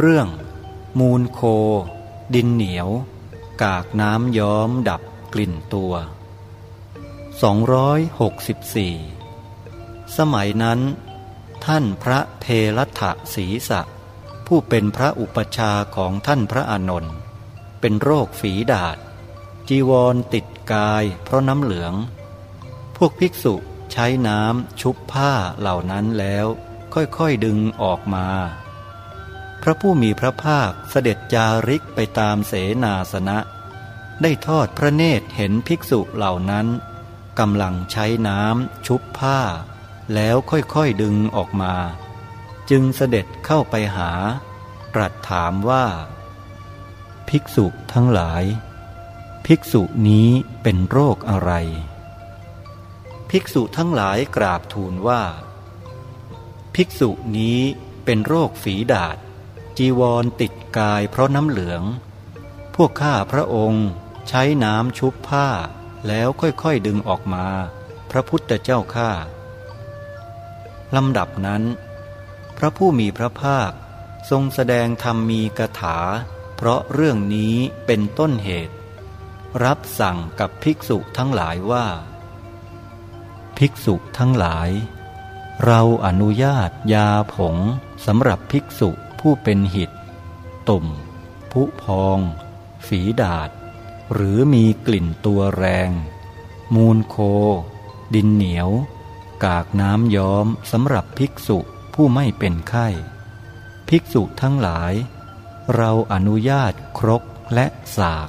เรื่อง มูลโค ดินเหนียว กากน้ำย้อมดับกลิ่นตัว 264 สมัยนั้น ท่านพระเพรัตศีสะ ผู้เป็นพระอุปชาของท่านพระอานนท์เป็นโรคฝีดาษจีวรติดกายเพราะน้ำเหลือง พวกภิกษุใช้น้ำชุบผ้าเหล่านั้นแล้ว ค่อยๆดึงออกมา พระผู้มีพระภาคเสด็จจาริกไปตามเสนาสนะ ได้ทอดพระเนตรเห็นภิกษุเหล่านั้นกำลังใช้น้ำชุบผ้า แล้วค่อยๆดึงออกมา จึงเสด็จเข้าไปหา ตรัสถามว่า ภิกษุทั้งหลาย ภิกษุนี้เป็นโรคอะไร ภิกษุทั้งหลายกราบทูลว่า ภิกษุนี้เป็นโรคฝีดาษ จีวรติดกายเพราะน้ำเหลือง พวกข้าพระองค์ใช้น้ำชุบผ้าแล้วค่อยๆดึงออกมา พระพุทธเจ้าข้าลำดับนั้น พระผู้มีพระภาคทรงแสดงธรรมมีกถา เพราะเรื่องนี้เป็นต้นเหตุ รับสั่งกับภิกษุทั้งหลายว่า ภิกษุทั้งหลาย เราอนุญาตยาผงสำหรับภิกษุ ผู้เป็นหิตตุ่ม ผุพอง ฝีดาด หรือมีกลิ่นตัวแรง มูลโค ดินเหนียว กากน้ำย้อมสำหรับภิกษุผู้ไม่เป็นไข้ ภิกษุทั้งหลาย เราอนุญาตครกและสาก